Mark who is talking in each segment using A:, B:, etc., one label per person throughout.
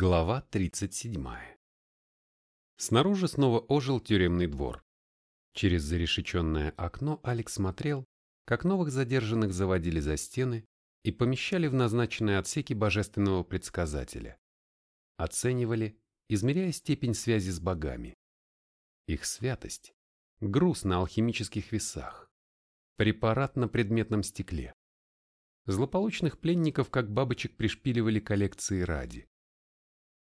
A: Глава 37. Снаружи снова ожил тюремный двор. Через зарешеченное окно Алекс смотрел, как новых задержанных заводили за стены и помещали в назначенные отсеки божественного предсказателя. Оценивали, измеряя степень связи с богами. Их святость – груз на алхимических весах, препарат на предметном стекле. Злополучных пленников, как бабочек, пришпиливали коллекции ради.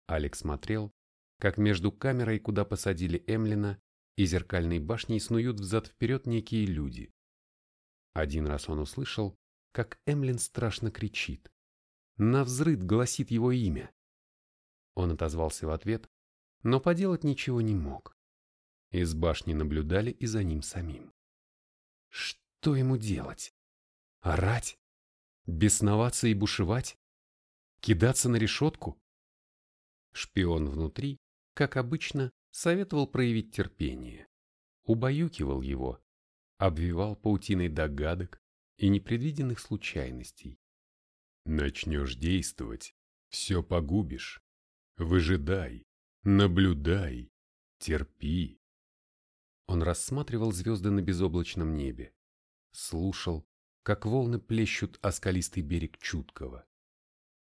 A: Алекс смотрел, как между камерой, куда посадили Эмлина, и зеркальной башней снуют взад-вперед некие люди. Один раз он услышал, как Эмлин страшно кричит. На взрыд гласит его имя. Он отозвался в ответ, но поделать ничего не мог. Из башни наблюдали и за ним самим. Что ему делать? Орать? Бесноваться и бушевать? Кидаться на решетку? Шпион внутри, как обычно, советовал проявить терпение, убаюкивал его, обвивал паутиной догадок и непредвиденных случайностей. Начнешь действовать, все погубишь. Выжидай, наблюдай, терпи. Он рассматривал звезды на безоблачном небе, слушал, как волны плещут о скалистый берег чуткого.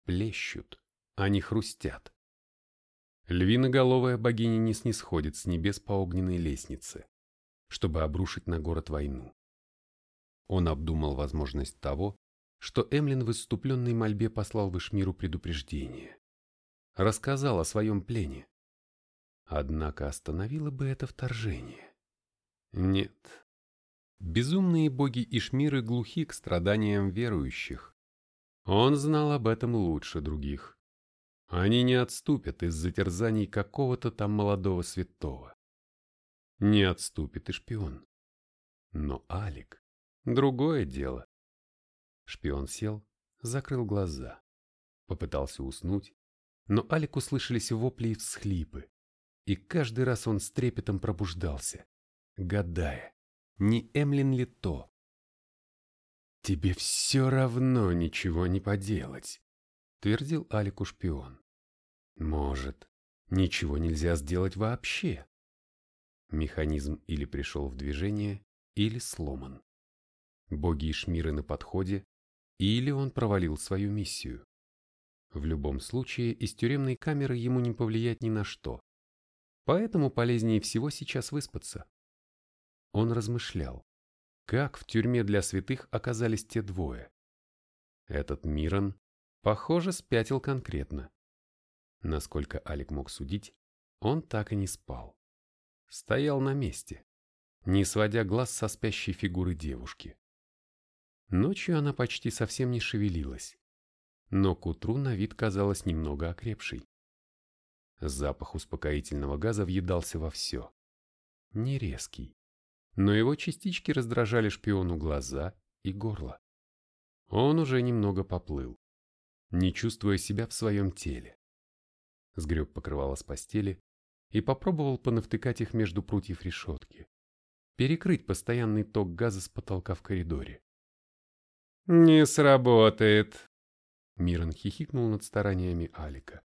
A: Плещут, а не хрустят. Львиноголовая богиня не снисходит с небес по огненной лестнице, чтобы обрушить на город войну. Он обдумал возможность того, что Эмлин в исступленной мольбе послал в Ишмиру предупреждение. Рассказал о своем плене. Однако остановило бы это вторжение. Нет. Безумные боги Ишмиры глухи к страданиям верующих. Он знал об этом лучше других. Они не отступят из-за терзаний какого-то там молодого святого. Не отступит и шпион. Но Алик — другое дело. Шпион сел, закрыл глаза. Попытался уснуть, но Алику слышались вопли и всхлипы. И каждый раз он с трепетом пробуждался, гадая, не Эмлин ли то. «Тебе все равно ничего не поделать», твердил Алику шпион. Может, ничего нельзя сделать вообще? Механизм или пришел в движение, или сломан. Боги Ишмиры на подходе, или он провалил свою миссию. В любом случае, из тюремной камеры ему не повлиять ни на что. Поэтому полезнее всего сейчас выспаться. Он размышлял, как в тюрьме для святых оказались те двое. Этот Мирон Похоже, спятил конкретно. Насколько Алик мог судить, он так и не спал. Стоял на месте, не сводя глаз со спящей фигуры девушки. Ночью она почти совсем не шевелилась, но к утру на вид казалась немного окрепшей. Запах успокоительного газа въедался во все. Не резкий, но его частички раздражали шпиону глаза и горло. Он уже немного поплыл не чувствуя себя в своем теле. Сгреб покрывало с постели и попробовал понавтыкать их между прутьев решетки, перекрыть постоянный ток газа с потолка в коридоре. «Не сработает!» Мирон хихикнул над стараниями Алика.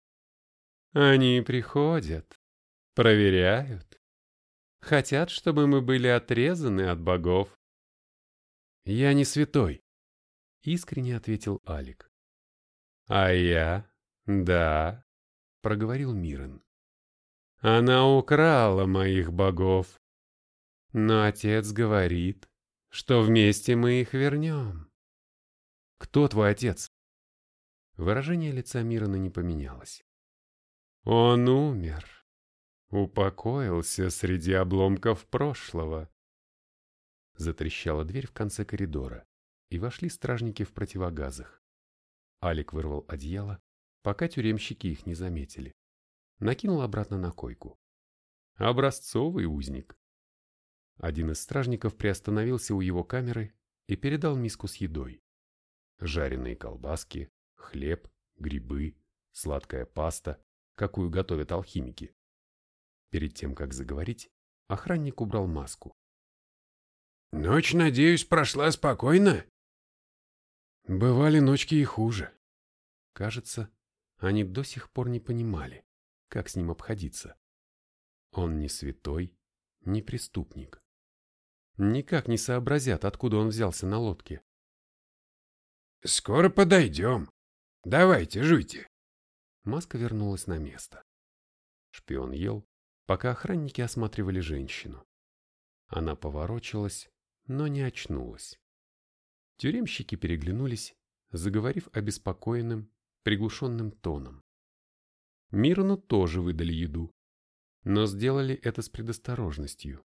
A: «Они приходят, проверяют, хотят, чтобы мы были отрезаны от богов». «Я не святой», — искренне ответил Алик. «А я? Да», — проговорил Мирон. «Она украла моих богов. Но отец говорит, что вместе мы их вернем». «Кто твой отец?» Выражение лица Мирона не поменялось. «Он умер, упокоился среди обломков прошлого». Затрещала дверь в конце коридора, и вошли стражники в противогазах. Алик вырвал одеяло, пока тюремщики их не заметили. Накинул обратно на койку. Образцовый узник. Один из стражников приостановился у его камеры и передал миску с едой. Жареные колбаски, хлеб, грибы, сладкая паста, какую готовят алхимики. Перед тем, как заговорить, охранник убрал маску.
B: «Ночь, надеюсь, прошла спокойно?»
A: Бывали ночки и хуже. Кажется, они до сих пор не понимали, как с ним обходиться. Он не святой, не преступник. Никак не сообразят, откуда он взялся на лодке.
B: «Скоро подойдем. Давайте, жуйте».
A: Маска вернулась на место. Шпион ел, пока охранники осматривали женщину. Она поворочилась, но не очнулась. Тюремщики переглянулись, заговорив обеспокоенным, приглушенным тоном. Мирну тоже выдали еду, но сделали это с предосторожностью.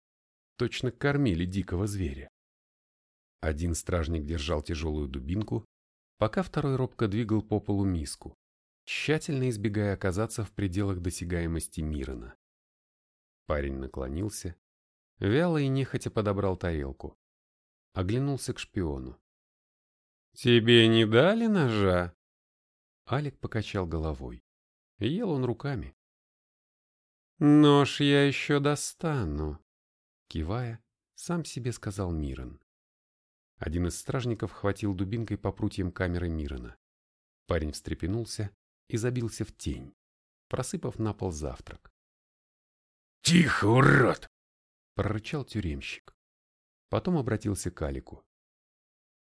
A: Точно кормили дикого зверя. Один стражник держал тяжелую дубинку, пока второй робко двигал по полу миску, тщательно избегая оказаться в пределах досягаемости Мирона. Парень наклонился, вяло и нехотя подобрал тарелку. Оглянулся к шпиону. «Тебе не дали ножа?» Алик покачал головой. Ел он руками. «Нож я еще достану», — кивая, сам себе сказал Мирон. Один из стражников хватил дубинкой по прутьям камеры Мирона. Парень встрепенулся и забился в тень, просыпав на пол завтрак.
B: «Тихо, урод!»
A: — прорычал тюремщик. Потом обратился к Алику.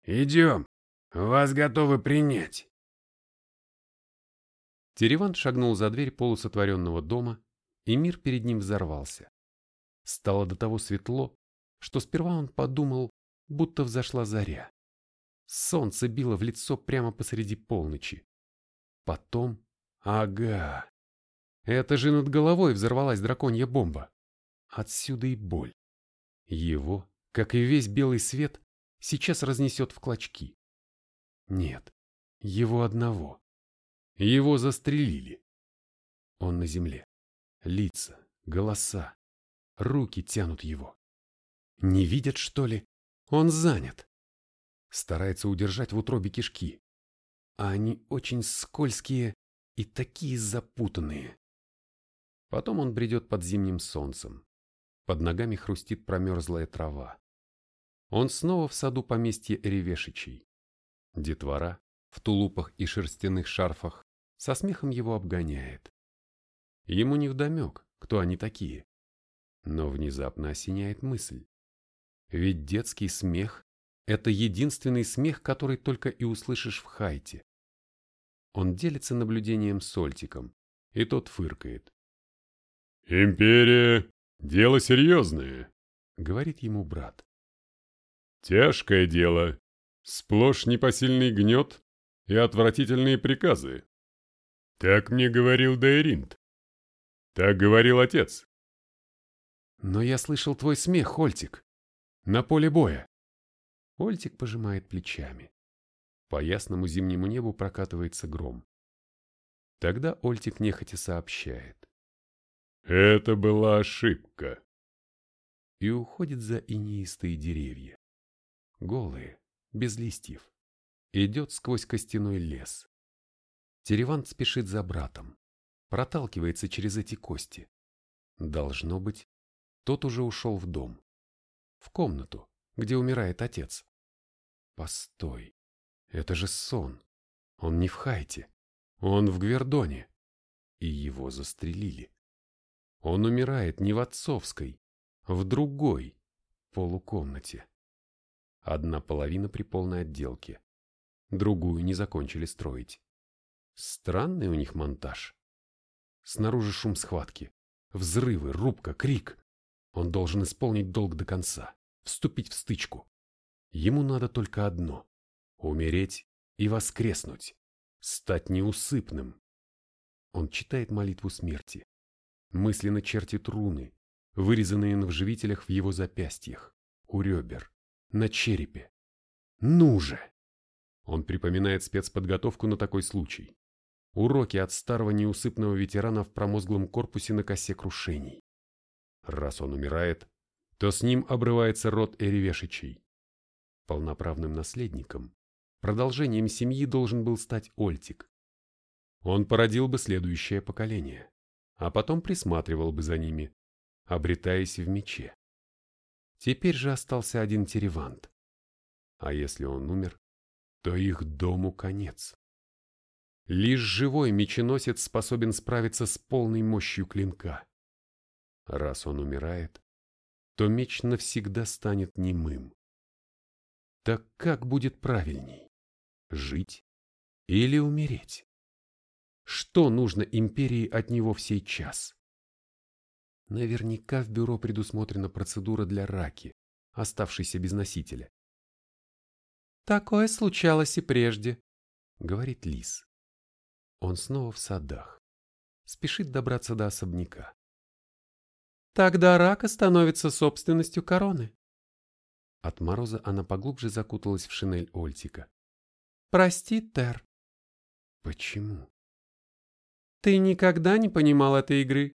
B: «Идем, вас готовы принять».
A: Теревант шагнул за дверь полусотворенного дома, и мир перед ним взорвался. Стало до того светло, что сперва он подумал, будто взошла заря. Солнце било в лицо прямо посреди полночи. Потом... Ага! Это же над головой взорвалась драконья бомба. Отсюда и боль. Его, как и весь белый свет, сейчас разнесет в клочки. Нет, его одного. Его застрелили. Он на земле. Лица, голоса, руки тянут его. Не видят, что ли? Он занят. Старается удержать в утробе кишки. А они очень скользкие и такие запутанные. Потом он бредет под зимним солнцем. Под ногами хрустит промерзлая трава. Он снова в саду поместья Ревешичей. Детвора в тулупах и шерстяных шарфах со смехом его обгоняет. Ему невдомек, кто они такие. Но внезапно осеняет мысль. Ведь детский смех – это единственный смех, который только и услышишь в хайте. Он делится наблюдением с Сольтиком, и тот фыркает.
C: «Империя – дело серьезное», –
A: говорит ему брат.
C: «Тяжкое дело, сплошь непосильный гнет и отвратительные приказы. Так мне говорил Дейринт. Так говорил отец.
A: Но я слышал твой смех, Хольтик. На поле боя. Ольтик пожимает плечами. По ясному зимнему небу прокатывается гром. Тогда Ольтик нехотя сообщает.
C: Это была ошибка.
A: И уходит за инеистые деревья. Голые, без листьев. Идет сквозь костяной лес. Теревант спешит за братом. Проталкивается через эти кости. Должно быть, тот уже ушел в дом в комнату, где умирает отец. Постой, это же сон. Он не в Хайте, он в Гвердоне. И его застрелили. Он умирает не в отцовской, в другой полукомнате. Одна половина при полной отделке, другую не закончили строить. Странный у них монтаж. Снаружи шум схватки, взрывы, рубка, крик. Он должен исполнить долг до конца, вступить в стычку. Ему надо только одно — умереть и воскреснуть, стать неусыпным. Он читает молитву смерти, мысленно чертит руны, вырезанные на вживителях в его запястьях, у ребер, на черепе. Ну же! Он припоминает спецподготовку на такой случай. Уроки от старого неусыпного ветерана в промозглом корпусе на косе крушений. Раз он умирает, то с ним обрывается род Эревешичей. Полноправным наследником, продолжением семьи должен был стать Ольтик. Он породил бы следующее поколение, а потом присматривал бы за ними, обретаясь в мече. Теперь же остался один Теревант. А если он умер, то их дому конец. Лишь живой меченосец способен справиться с полной мощью клинка. Раз он умирает, то меч навсегда станет немым. Так как будет правильней? Жить или умереть? Что нужно империи от него в сей час? Наверняка в бюро предусмотрена процедура для раки, оставшейся без носителя. «Такое случалось и прежде», — говорит Лис. Он снова в садах. Спешит добраться до особняка. Тогда рака становится собственностью короны. От мороза она поглубже закуталась в шинель Ольтика. Прости, Тер. Почему? Ты никогда не понимал этой игры,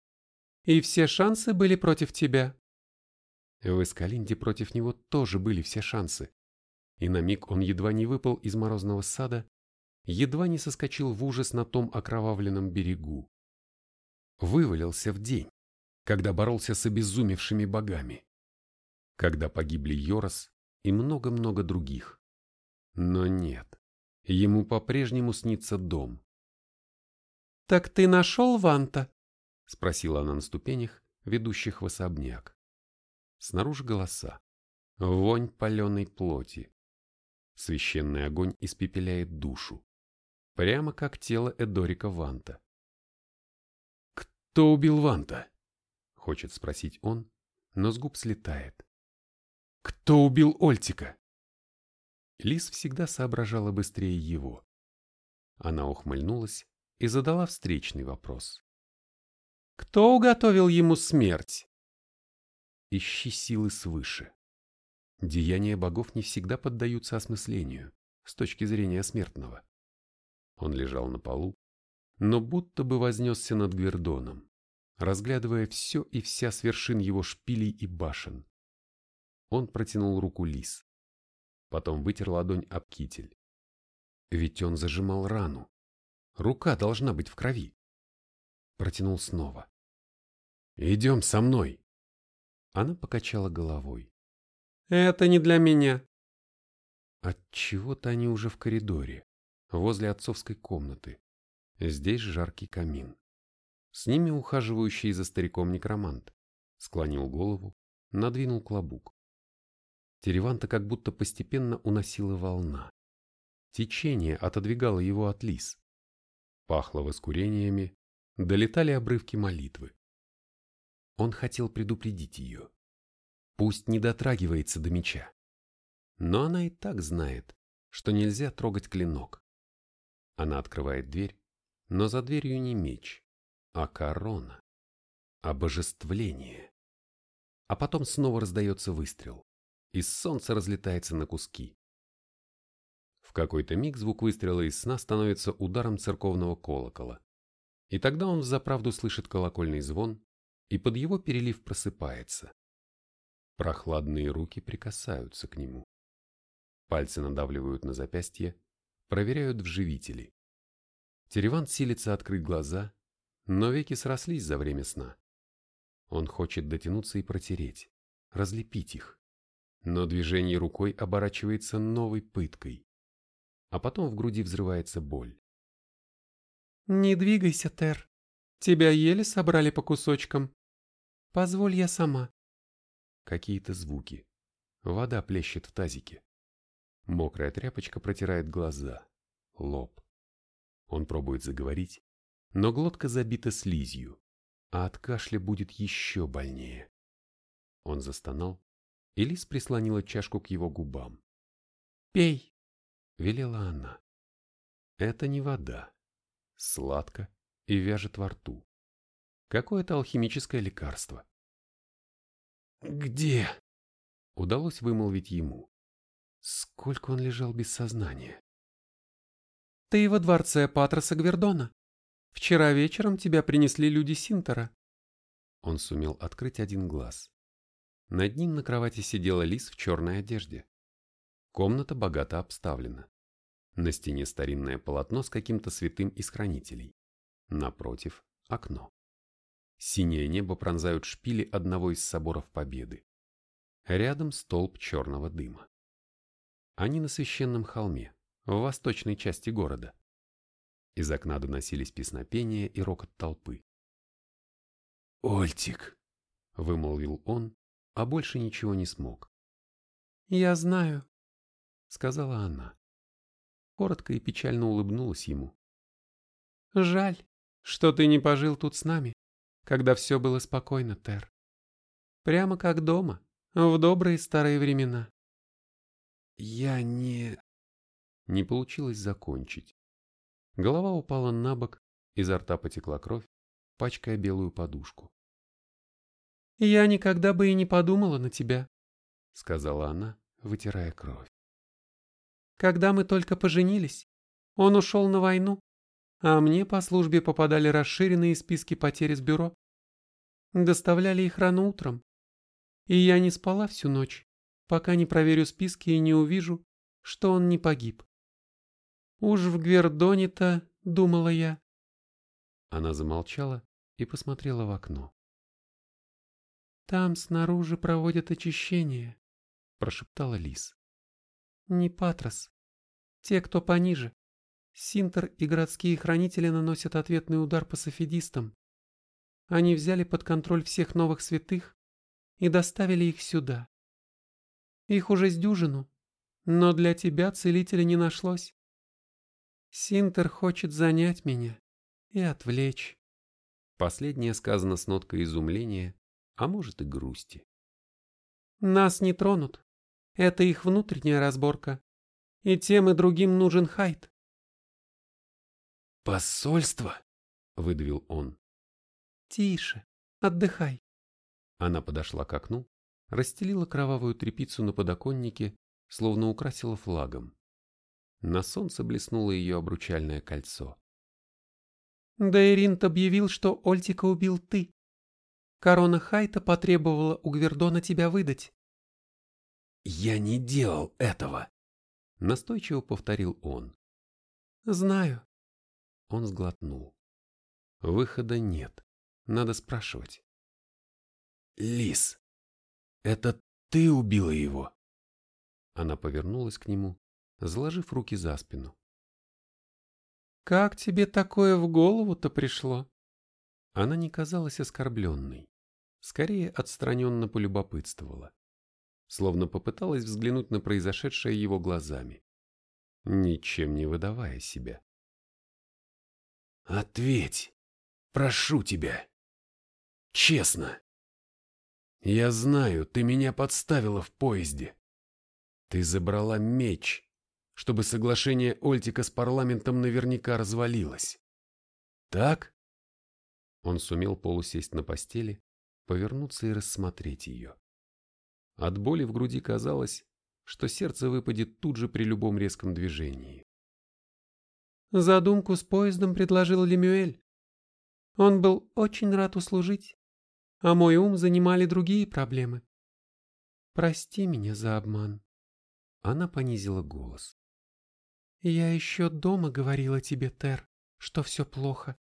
A: и все шансы были против тебя. В Эскалинде против него тоже были все шансы. И на миг он едва не выпал из морозного сада, едва не соскочил в ужас на том окровавленном берегу. Вывалился в день когда боролся с обезумевшими богами, когда погибли Йорос и много-много других. Но нет, ему по-прежнему снится дом. «Так ты нашел Ванта?» — спросила она на ступенях, ведущих в особняк. Снаружи голоса. Вонь паленой плоти. Священный огонь испепеляет душу. Прямо как тело Эдорика Ванта. «Кто убил Ванта?» Хочет спросить он, но с губ слетает. Кто убил Ольтика? Лис всегда соображала быстрее его. Она ухмыльнулась и задала встречный вопрос. Кто уготовил ему смерть? Ищи силы свыше. Деяния богов не всегда поддаются осмыслению с точки зрения смертного. Он лежал на полу, но будто бы вознесся над Гвердоном разглядывая все и вся с вершин его шпилей и башен. Он протянул руку Лис. Потом вытер ладонь об китель. Ведь он зажимал рану. Рука должна быть в крови. Протянул снова. «Идем со мной!» Она покачала головой. «Это не для меня!» Отчего-то они уже в коридоре, возле отцовской комнаты. Здесь жаркий камин. С ними ухаживающий за стариком некромант. Склонил голову, надвинул клобук. Тереванта как будто постепенно уносила волна. Течение отодвигало его от лис. Пахло воскурениями, долетали обрывки молитвы. Он хотел предупредить ее. Пусть не дотрагивается до меча. Но она и так знает, что нельзя трогать клинок. Она открывает дверь, но за дверью не меч, а корона, обожествление. А потом снова раздается выстрел, и солнце разлетается на куски. В какой-то миг звук выстрела из сна становится ударом церковного колокола, и тогда он взаправду слышит колокольный звон, и под его перелив просыпается. Прохладные руки прикасаются к нему. Пальцы надавливают на запястье, проверяют вживители. Тереван силится открыть глаза но веки срослись за время сна. Он хочет дотянуться и протереть, разлепить их. Но движение рукой оборачивается новой пыткой. А потом в груди взрывается боль. «Не двигайся, Тер. Тебя еле собрали по кусочкам. Позволь я сама». Какие-то звуки. Вода плещет в тазике. Мокрая тряпочка протирает глаза, лоб. Он пробует заговорить, но глотка забита слизью, а от кашля будет еще больнее. Он застонал, и Лис прислонила чашку к его губам. «Пей!» — велела она. Это не вода. Сладко и вяжет во рту. Какое-то алхимическое лекарство. «Где?» — удалось вымолвить ему. Сколько он лежал без сознания. «Ты во дворце Патроса Гвердона», Вчера вечером тебя принесли люди Синтера. Он сумел открыть один глаз. Над ним на кровати сидела лис в черной одежде. Комната богато обставлена. На стене старинное полотно с каким-то святым из хранителей. Напротив – окно. Синее небо пронзают шпили одного из соборов Победы. Рядом столб черного дыма. Они на священном холме, в восточной части города. Из окна доносились песнопения и рокот толпы.
B: «Ольтик!»
A: — вымолвил он, а больше ничего не смог.
D: «Я знаю», —
A: сказала она. Коротко и печально улыбнулась ему.
D: «Жаль, что ты не пожил тут с нами, когда все было спокойно, Тер. Прямо как дома, в добрые старые времена».
A: «Я не...» Не получилось закончить. Голова упала на бок, изо рта потекла кровь, пачкая белую подушку.
D: «Я никогда бы и не подумала на тебя», —
A: сказала она, вытирая кровь.
D: «Когда мы только поженились, он ушел на войну, а мне по службе попадали расширенные списки потерь с бюро. Доставляли их рано утром, и я не спала всю ночь, пока не проверю списки и не увижу, что он не погиб. Уж в Гвердоне-то, думала я.
A: Она замолчала и посмотрела в окно.
D: Там снаружи проводят очищение, прошептала Лис. Не Патрос. Те, кто пониже. Синтер и городские хранители наносят ответный удар по софидистам. Они взяли под контроль всех новых святых и доставили их сюда. Их уже с дюжину, но для тебя целителя не нашлось. Синтер хочет занять меня и отвлечь.
A: Последнее сказано с ноткой изумления, а может и грусти.
D: Нас не тронут. Это их внутренняя разборка. И тем и другим нужен Хайт.
B: «Посольство?» — выдавил он.
D: «Тише, отдыхай».
A: Она подошла к окну, расстелила кровавую тряпицу на подоконнике, словно украсила флагом. На солнце блеснуло ее обручальное кольцо.
D: Дайринт объявил, что Ольтика убил ты. Корона Хайта потребовала у Гвердона тебя выдать.
B: «Я не делал этого», —
A: настойчиво повторил он.
D: «Знаю».
A: Он сглотнул. Выхода нет. Надо спрашивать.
B: «Лис, это ты убила его?»
A: Она повернулась к нему, заложив руки за спину.
D: «Как тебе такое в голову-то пришло?»
A: Она не казалась оскорбленной, скорее отстраненно полюбопытствовала, словно попыталась взглянуть на произошедшее его глазами, ничем не выдавая себя.
B: «Ответь, прошу тебя, честно. Я знаю, ты меня подставила в поезде. Ты забрала меч, чтобы соглашение Ольтика с парламентом наверняка развалилось. Так?
A: Он сумел полусесть на постели, повернуться и рассмотреть ее. От боли в груди казалось, что сердце выпадет тут же при любом резком движении.
D: Задумку с поездом предложил Лемюэль. Он был очень рад услужить, а мой ум занимали другие проблемы. Прости меня за обман.
A: Она понизила голос.
D: Я еще дома говорила тебе, Тер, что все плохо.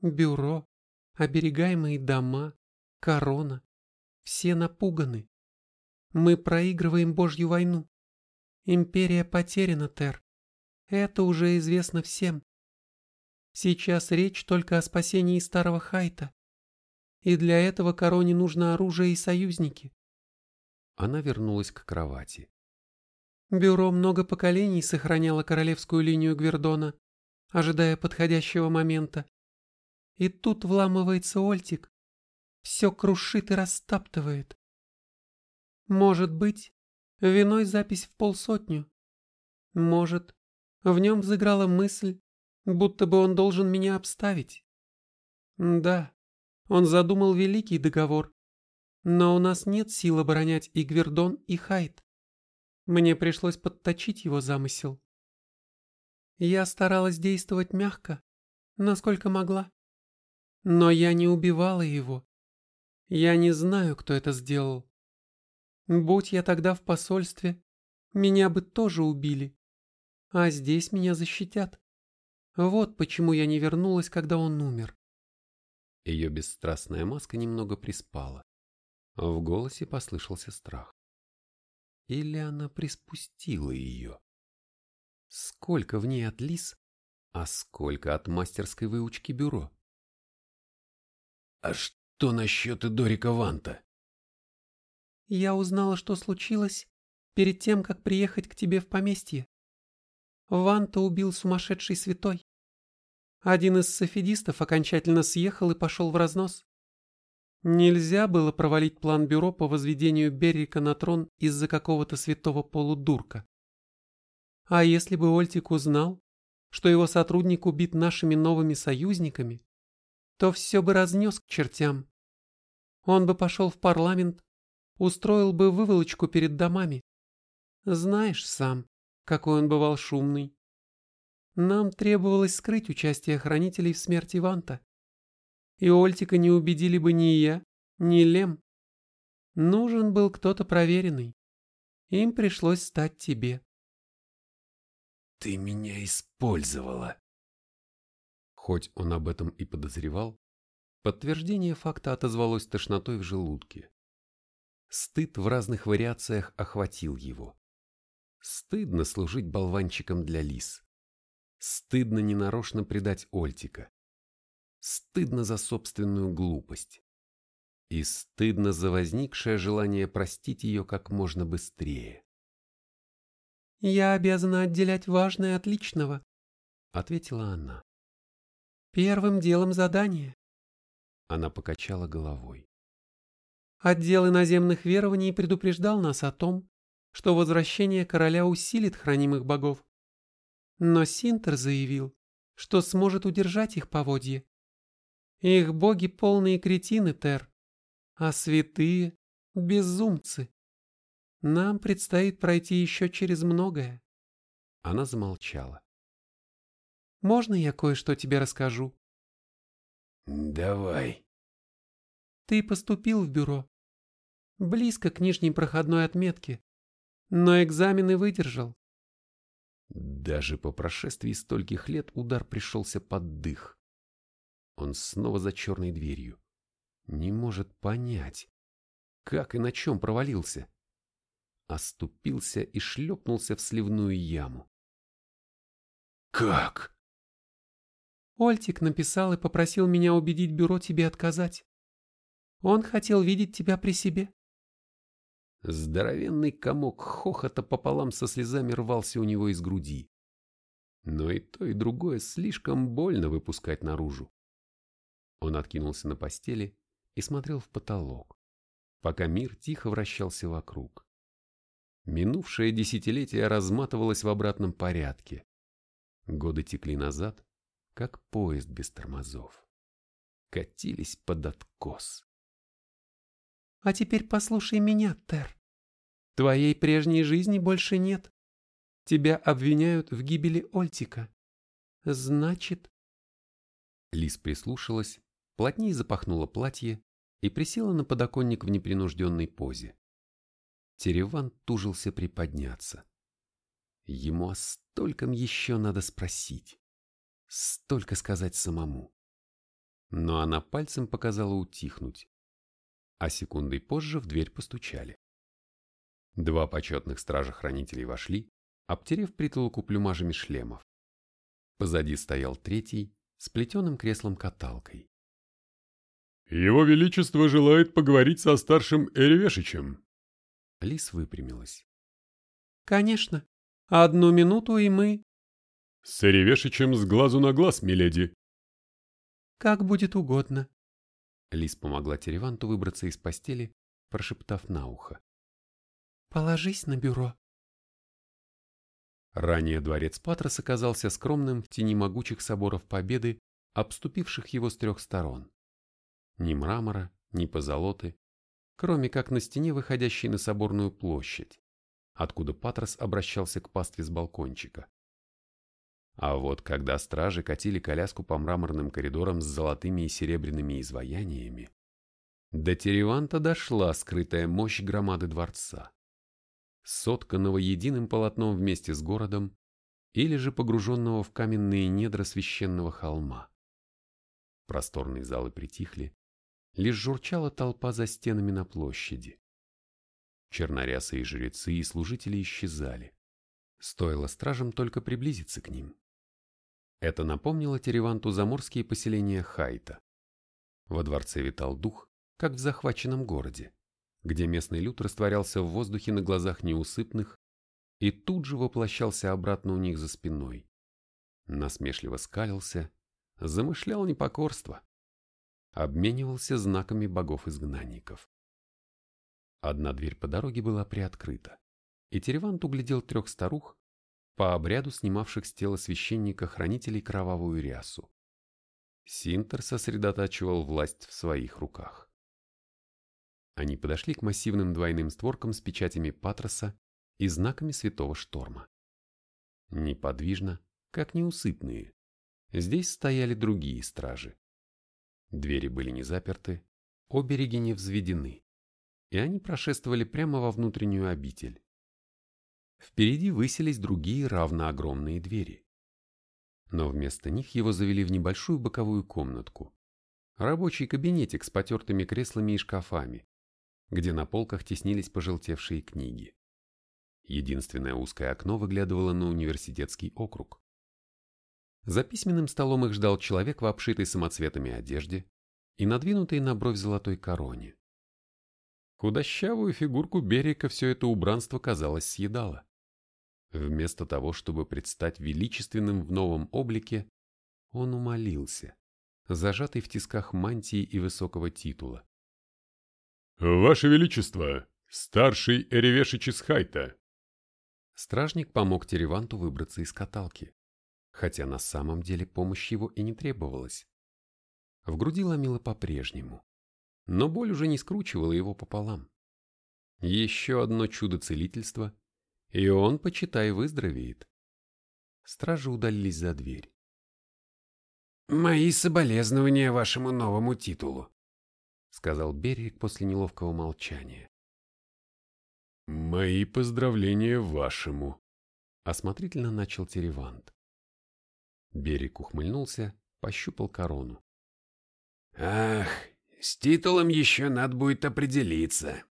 D: Бюро, оберегаемые дома, корона. Все напуганы. Мы проигрываем Божью войну. Империя потеряна, Тер. Это уже известно всем. Сейчас речь только о спасении старого Хайта. И для этого короне нужно оружие и союзники.
A: Она вернулась к кровати.
D: Бюро много поколений сохраняло королевскую линию Гвердона, ожидая подходящего момента. И тут вламывается Ольтик. Все крушит и растаптывает. Может быть, виной запись в полсотню. Может, в нем взыграла мысль, будто бы он должен меня обставить. Да, он задумал великий договор, но у нас нет сил оборонять и Гвердон, и Хайт. Мне пришлось подточить его замысел. Я старалась действовать мягко, насколько могла. Но я не убивала его. Я не знаю, кто это сделал. Будь я тогда в посольстве, меня бы тоже убили. А здесь меня защитят. Вот почему я не вернулась, когда он умер.
A: Ее бесстрастная маска немного приспала. В голосе послышался страх. Или она приспустила ее? Сколько в ней от лис, а сколько от мастерской выучки бюро.
B: А что насчет Дорика Ванта?
D: Я узнала, что случилось перед тем, как приехать к тебе в поместье. Ванта убил сумасшедший святой. Один из софидистов окончательно съехал и пошел в разнос. Нельзя было провалить план бюро по возведению Беррика на трон из-за какого-то святого полудурка. А если бы Ольтик узнал, что его сотрудник убит нашими новыми союзниками, то все бы разнес к чертям. Он бы пошел в парламент, устроил бы выволочку перед домами. Знаешь сам, какой он бывал шумный. Нам требовалось скрыть участие хранителей в смерти Ванта. И Ольтика не убедили бы ни я, ни Лем. Нужен был кто-то проверенный. Им пришлось стать тебе.
B: Ты меня использовала.
A: Хоть он об этом и подозревал, подтверждение факта отозвалось тошнотой в желудке. Стыд в разных вариациях охватил его. Стыдно служить болванчиком для лис. Стыдно ненарочно предать Ольтика. Стыдно за собственную глупость. И стыдно за возникшее желание простить ее как можно быстрее.
D: «Я обязана отделять важное от личного», — ответила она. «Первым делом задание».
A: Она покачала головой.
D: Отдел иноземных верований предупреждал нас о том, что возвращение короля усилит хранимых богов. Но Синтер заявил, что сможет удержать их поводье. Их боги полные кретины, Тер, а святые — безумцы. Нам предстоит пройти еще через многое.
A: Она замолчала.
D: Можно я кое-что тебе расскажу?
B: Давай.
D: Ты поступил в бюро. Близко к нижней проходной отметке. Но экзамены выдержал.
A: Даже по прошествии стольких лет удар пришелся под дых. Он снова за черной дверью. Не может понять, как и на чем провалился оступился и шлепнулся в сливную яму.
B: «Как?»
D: Ольтик написал и попросил меня убедить бюро тебе отказать. Он хотел видеть тебя при себе.
A: Здоровенный комок хохота пополам со слезами рвался у него из груди. Но и то, и другое слишком больно выпускать наружу. Он откинулся на постели и смотрел в потолок, пока мир тихо вращался вокруг. Минувшее десятилетие разматывалось в обратном порядке. Годы текли назад, как поезд без тормозов. Катились под откос.
D: А теперь послушай меня, Тер. Твоей прежней жизни больше нет. Тебя обвиняют в гибели Ольтика. Значит...
A: Лис прислушалась, плотнее запахнула платье и присела на подоконник в непринужденной позе. Тереван тужился приподняться. Ему о стольком еще надо спросить. Столько сказать самому. Но она пальцем показала утихнуть. А секундой позже в дверь постучали. Два почетных стража-хранителей вошли, обтерев притолоку плюмажами шлемов. Позади стоял третий с плетеным креслом-каталкой.
C: «Его Величество желает поговорить со старшим Эревешичем»,
A: Лис выпрямилась.
D: «Конечно. Одну минуту, и мы...»
C: «С Эревешичем с глазу на глаз, миледи».
D: «Как будет угодно».
A: Лис помогла Тереванту выбраться из постели, прошептав на ухо.
D: «Положись на бюро».
A: Ранее дворец Патрос оказался скромным в тени могучих соборов Победы, обступивших его с трех сторон. Ни мрамора, ни позолоты, кроме как на стене, выходящей на соборную площадь, откуда Патрос обращался к пастве с балкончика. А вот когда стражи катили коляску по мраморным коридорам с золотыми и серебряными изваяниями, до Тереванта дошла скрытая мощь громады дворца, сотканного единым полотном вместе с городом или же погруженного в каменные недра священного холма. Просторные залы притихли, лишь журчала толпа за стенами на площади. Чернорясы и жрецы и служители исчезали. Стоило стражам только приблизиться к ним. Это напомнило Тереванту заморские поселения Хайта. Во дворце витал дух, как в захваченном городе, где местный люд растворялся в воздухе на глазах неусыпных и тут же воплощался обратно у них за спиной. Насмешливо скалился, замышлял непокорство, обменивался знаками богов-изгнанников. Одна дверь по дороге была приоткрыта, и Теревант углядел трех старух, по обряду снимавших с тела священника хранителей кровавую рясу. Синтер сосредотачивал власть в своих руках. Они подошли к массивным двойным створкам с печатями Патроса и знаками Святого Шторма. Неподвижно, как неусыпные, здесь стояли другие стражи. Двери были не заперты, обереги не взведены, и они прошествовали прямо во внутреннюю обитель. Впереди высились другие равно огромные двери. Но вместо них его завели в небольшую боковую комнатку. Рабочий кабинетик с потертыми креслами и шкафами, где на полках теснились пожелтевшие книги. Единственное узкое окно выглядывало на университетский округ. За письменным столом их ждал человек в обшитой самоцветами одежде и надвинутой на бровь золотой короне. Худощавую фигурку Берика все это убранство, казалось, съедало. Вместо того, чтобы предстать величественным в новом облике, он умолился, зажатый в тисках мантии и высокого титула.
C: «Ваше Величество, старший Эревешич из Хайта!»
A: Стражник помог Тереванту выбраться из каталки, хотя на самом деле помощь его и не требовалась. В груди ломило по-прежнему, но боль уже не скручивала его пополам. Еще одно чудо целительства — и он, почитай, выздоровеет. Стражи удалились за дверь.
B: «Мои соболезнования вашему новому титулу», —
A: сказал Берег после неловкого молчания.
C: «Мои поздравления вашему», —
A: осмотрительно начал Теревант. Берег ухмыльнулся, пощупал корону.
B: «Ах, с титулом еще надо будет определиться.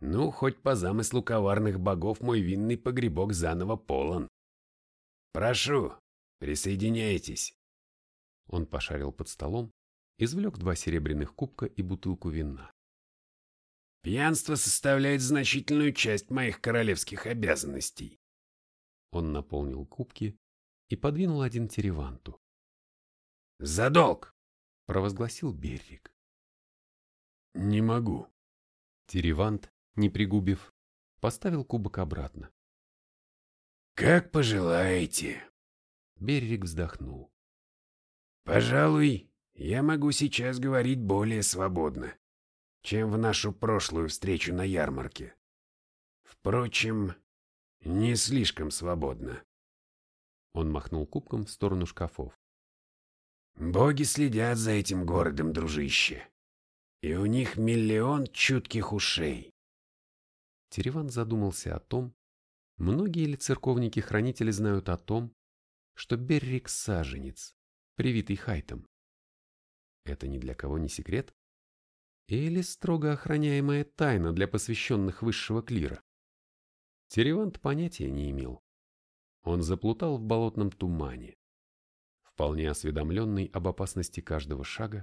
B: Ну, хоть по замыслу коварных богов мой винный погребок заново полон. Прошу, присоединяйтесь.
A: Он пошарил под столом, извлек два серебряных кубка и бутылку вина.
B: Пьянство составляет значительную часть моих королевских обязанностей.
A: Он наполнил кубки и подвинул один Тереванту.
B: «За долг!»
A: — провозгласил Беррик.
C: «Не могу».
A: Теревант не пригубив, поставил кубок обратно.
B: «Как пожелаете!»
A: Берег вздохнул.
B: «Пожалуй, я могу сейчас говорить более свободно, чем в нашу прошлую встречу на ярмарке. Впрочем, не слишком свободно».
A: Он махнул кубком в сторону шкафов.
B: «Боги следят за этим городом, дружище, и у них миллион чутких ушей.
A: Тереван задумался о том, многие ли церковники-хранители знают о том, что Беррик саженец, привитый хайтом. Это ни для кого не секрет? Или строго охраняемая тайна для посвященных высшего клира? Теревант понятия не имел. Он заплутал в болотном тумане. Вполне осведомленный об опасности каждого шага,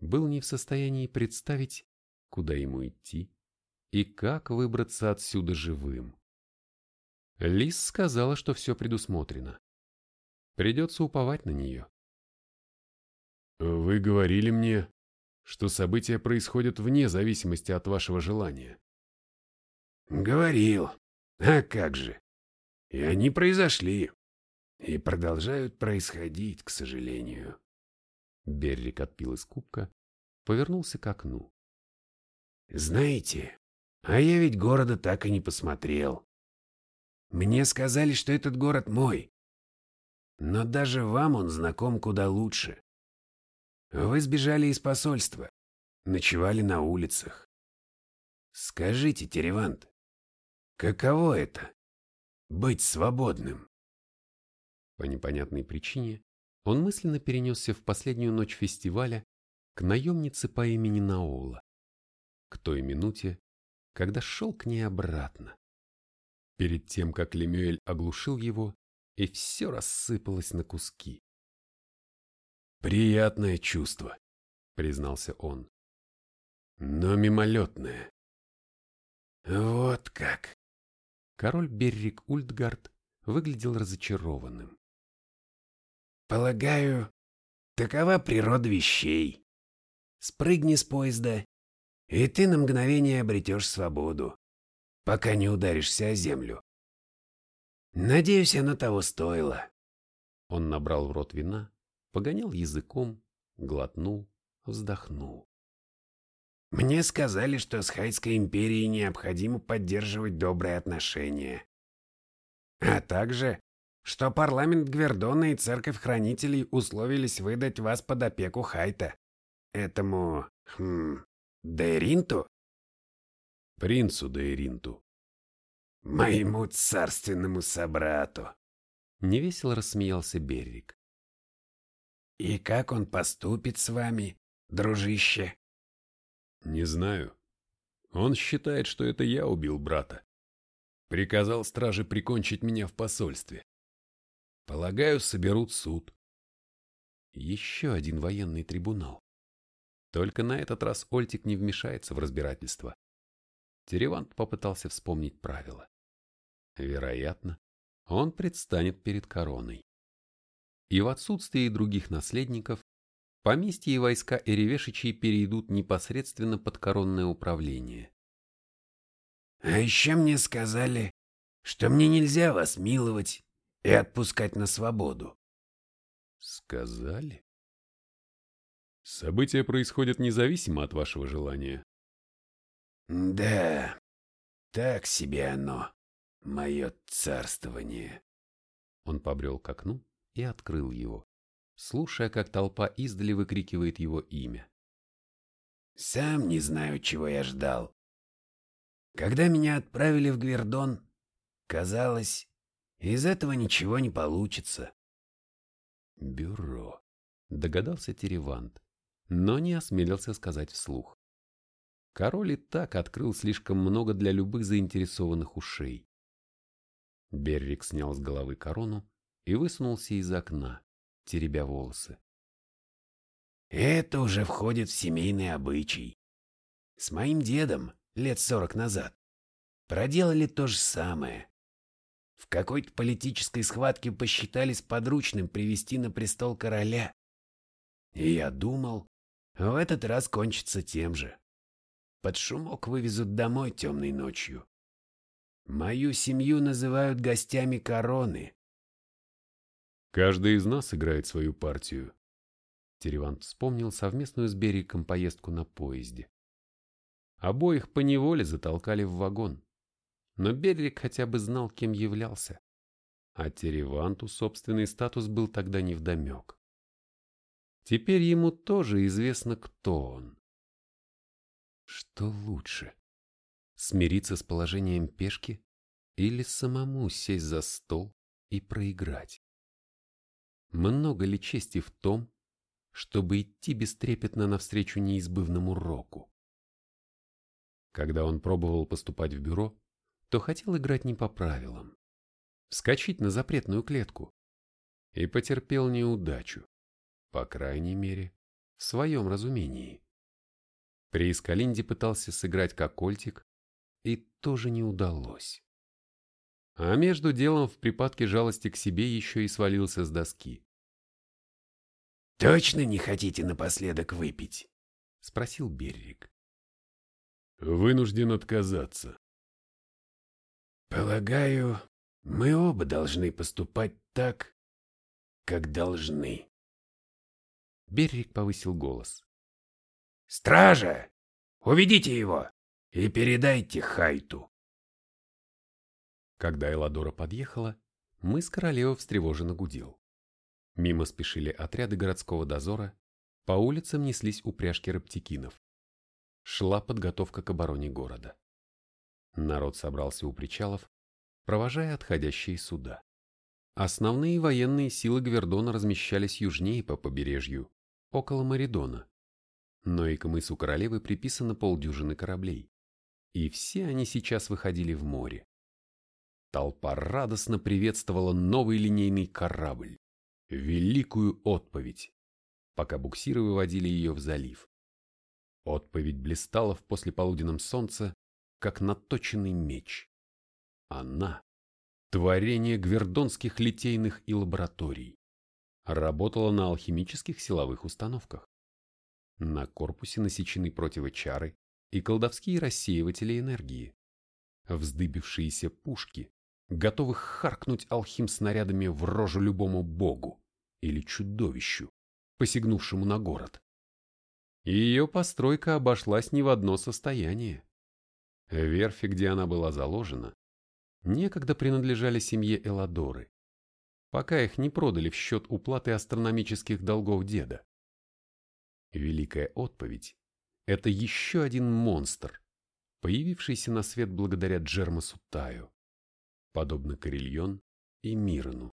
A: был не в состоянии представить, куда ему идти и как выбраться отсюда живым. Лис сказала, что все предусмотрено. Придется уповать на нее.
C: «Вы говорили мне, что события происходят вне зависимости от вашего желания».
B: «Говорил. А как же? И они произошли. И продолжают происходить, к сожалению».
A: Беррик отпил из кубка, повернулся к окну.
B: «Знаете, а я ведь города так и не посмотрел. Мне сказали, что этот город мой. Но даже вам он знаком куда лучше. Вы сбежали из посольства, ночевали на улицах. Скажите, Теревант, каково это — быть свободным?
A: По непонятной причине он мысленно перенесся в последнюю ночь фестиваля к наемнице по имени Наола, к той минуте, когда шел к ней обратно. Перед тем, как Лемюэль оглушил его и все рассыпалось на куски.
C: «Приятное чувство», — признался он. «Но мимолетное».
B: «Вот как!»
A: Король Беррик Ультгард выглядел разочарованным.
B: «Полагаю, такова природа вещей. Спрыгни с поезда, и ты на мгновение обретешь свободу, пока не ударишься о землю. Надеюсь, оно того стоило.
A: Он набрал в рот вина, погонял языком, глотнул, вздохнул.
B: Мне сказали, что с Хайской империей необходимо поддерживать добрые отношения. А также, что парламент Гвердона и церковь хранителей условились выдать вас под опеку Хайта. Этому, хм, Дейринту?
C: Принцу Дейринту.
B: Моему царственному собрату.
A: Невесело рассмеялся Беррик.
B: И как он поступит с вами, дружище?
C: Не знаю. Он считает, что это я убил брата. Приказал страже прикончить меня в посольстве. Полагаю, соберут суд.
A: Еще один военный трибунал. Только на этот раз Ольтик не вмешается в разбирательство. Теревант попытался вспомнить правила. Вероятно, он предстанет перед короной. И в отсутствии других наследников, поместье и войска Эревешичей перейдут непосредственно под коронное управление.
B: А еще мне сказали, что мне нельзя вас миловать и отпускать на свободу.
A: Сказали?
C: События происходят независимо от вашего желания.
B: Да, так себе оно, мое царствование.
A: Он побрел к окну и открыл его, слушая, как толпа издали выкрикивает его имя.
B: Сам не знаю, чего я ждал. Когда меня отправили в Гвердон, казалось, из этого ничего не получится.
A: Бюро, догадался Теревант но не осмелился сказать вслух. Король и так открыл слишком много для любых заинтересованных ушей. Беррик снял с головы корону и высунулся из окна, теребя волосы.
B: Это уже входит в семейный обычай. С моим дедом лет сорок назад проделали то же самое. В какой-то политической схватке посчитали сподручным привести на престол короля. И я думал, в этот раз кончится тем же. Под шумок вывезут домой темной ночью. Мою семью называют гостями короны.
C: Каждый из нас играет свою партию.
A: Теревант вспомнил совместную с Бериком поездку на поезде. Обоих поневоле затолкали в вагон. Но Берик хотя бы знал, кем являлся. А Тереванту собственный статус был тогда невдомек. Теперь ему тоже известно, кто он. Что лучше? Смириться с положением пешки или самому сесть за стол и проиграть? Много ли чести в том, чтобы идти бестрепетно навстречу неизбывному року? Когда он пробовал поступать в бюро, то хотел играть не по правилам, вскочить на запретную клетку и потерпел неудачу. По крайней мере, в своем разумении. При Искалинде пытался сыграть как кольтик, и тоже не удалось. А между делом в припадке жалости к себе еще и свалился с доски.
B: «Точно не хотите напоследок выпить?» — спросил Беррик.
C: «Вынужден отказаться».
B: «Полагаю, мы оба должны поступать так, как должны».
A: Беррик повысил голос.
B: «Стража! Уведите его и передайте Хайту!»
A: Когда Эладора подъехала, мы с королевой встревоженно гудел. Мимо спешили отряды городского дозора, по улицам неслись упряжки раптикинов. Шла подготовка к обороне города. Народ собрался у причалов, провожая отходящие суда. Основные военные силы Гвердона размещались южнее по побережью, около Маридона. Но и к мысу королевы приписано полдюжины кораблей. И все они сейчас выходили в море. Толпа радостно приветствовала новый линейный корабль, великую отповедь, пока буксиры выводили ее в залив. Отповедь блистала в послеполуденном солнце, как наточенный меч. Она — творение гвердонских литейных и лабораторий. Работала на алхимических силовых установках. На корпусе насечены противочары и колдовские рассеиватели энергии. Вздыбившиеся пушки готовых харкнуть алхим снарядами в рожу любому богу или чудовищу, посягнувшему на город. Ее постройка обошлась не в одно состояние. Верфи, где она была заложена, некогда принадлежали семье Эладоры, пока их не продали в счет уплаты астрономических долгов деда. Великая отповедь – это еще один монстр, появившийся на свет благодаря Джермасу Таю подобно Карельон и Мирону.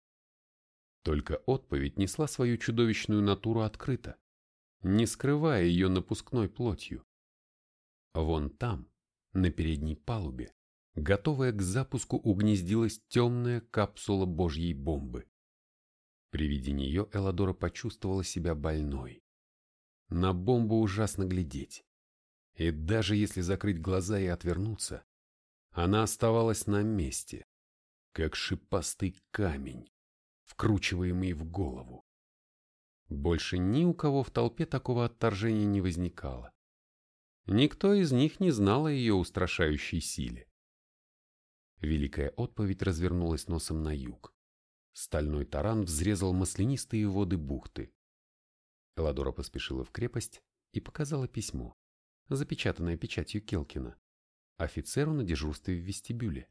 A: Только отповедь несла свою чудовищную натуру открыто, не скрывая ее напускной плотью. Вон там, на передней палубе, готовая к запуску угнездилась темная капсула божьей бомбы. При виде нее Эладора почувствовала себя больной. На бомбу ужасно глядеть. И даже если закрыть глаза и отвернуться, она оставалась на месте, как шипастый камень, вкручиваемый в голову. Больше ни у кого в толпе такого отторжения не возникало. Никто из них не знал о ее устрашающей силе. Великая отповедь развернулась носом на юг. Стальной таран взрезал маслянистые воды бухты. Эладора поспешила в крепость и показала письмо, запечатанное печатью Келкина, офицеру на дежурстве в вестибюле.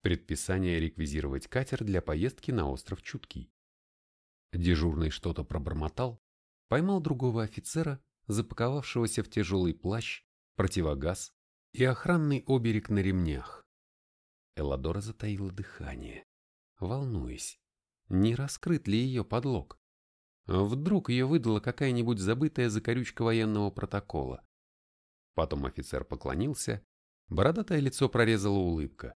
A: Предписание реквизировать катер для поездки на остров Чуткий. Дежурный что-то пробормотал, поймал другого офицера, запаковавшегося в тяжелый плащ, противогаз и охранный оберег на ремнях. Эладора затаила дыхание, волнуясь, не раскрыт ли ее подлог. Вдруг ее выдала какая-нибудь забытая закорючка военного протокола. Потом офицер поклонился, бородатое лицо прорезала улыбка.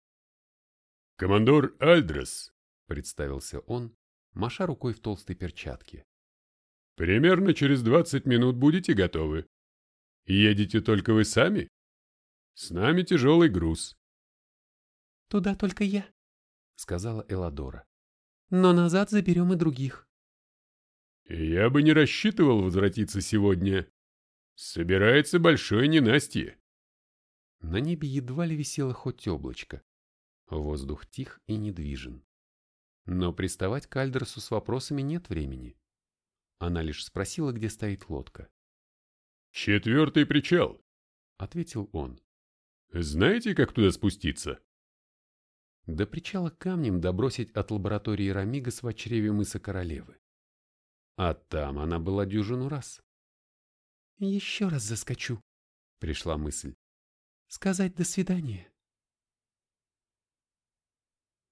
C: «Командор Альдрес», —
A: представился он, маша рукой в толстой перчатке.
C: «Примерно через двадцать минут будете готовы. Едете только вы сами? С нами тяжелый груз».
D: «Туда только я», —
A: сказала Эладора.
D: «Но назад заберем и других».
C: «Я бы не рассчитывал возвратиться сегодня. Собирается большое ненастье».
A: На небе едва ли висело хоть облачко. Воздух тих и недвижен. Но приставать к Альдерсу с вопросами нет времени. Она лишь спросила, где стоит лодка.
C: «Четвертый причал», —
A: ответил он.
C: «Знаете, как туда спуститься?»
A: До причала камнем добросить от лаборатории Рамигас в чреве мыса Королевы. А там она была дюжину раз.
D: «Еще раз заскочу», —
A: пришла мысль.
D: «Сказать до свидания».